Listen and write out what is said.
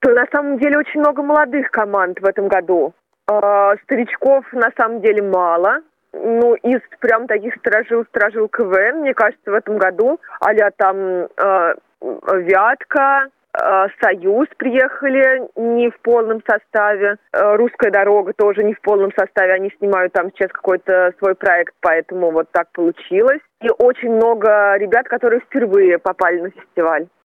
то на самом деле очень много молодых команд в этом году. Э, старичков на самом деле мало. Ну, из прям таких сторожил, сторожил КВН, мне кажется, в этом году, а там э, Вятка, э, Союз приехали не в полном составе. Э, Русская дорога тоже не в полном составе. Они снимают там сейчас какой-то свой проект, поэтому вот так получилось. И очень много ребят, которые впервые попали на фестиваль.